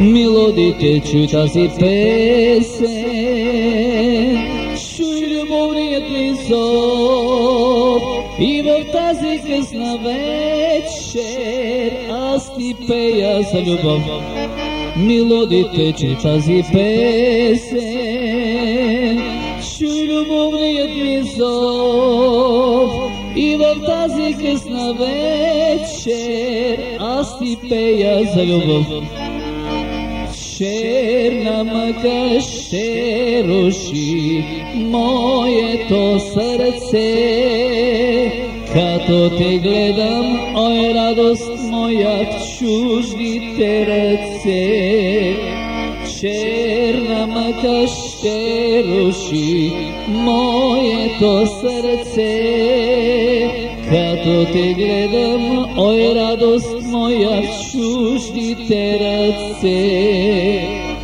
Милодите чуй тази песен, чуй любовният ми зов и в тази късна вечер аз ти пея за любов. Милодите чуй тази песен, чуй любовният ми зов и в тази късна вечер аз ти пея за любов черна мъка ще руши моето сърце. Като те гледам, ой радост моя в чуждите ръце. Черна мъка ще руши моето сърце. Като те гледам, ой радост моя в чуждите ръце.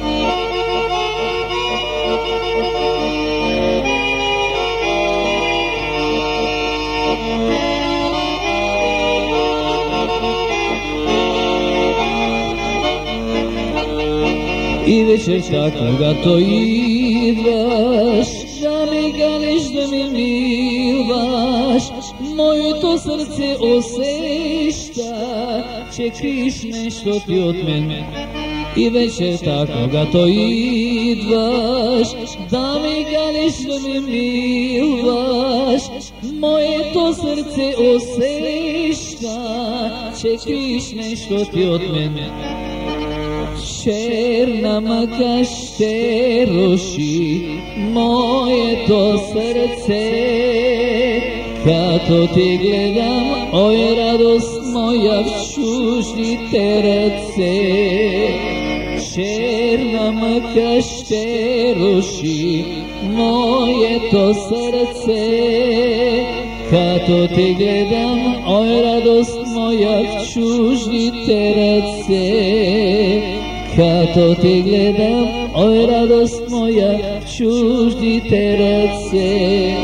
И вечерта, когато идваш, да ми ганиш, да ми милваш, моето сърце усеща, че криеш нещо ти от мен. И вечерта, когато идваш, да ми ганиш, да ми милваш, моето сърце усеща, че криеш нещо ти от мен черна мъка ще руши моето сърце. Като ти гледам, ой радост моя в чуждите ръце. Черна мъка ще руши моето сърце. Като ти гледам, ой радост моя в чуждите ръце. Като ти гледам, ой радост моя чуждите ръце.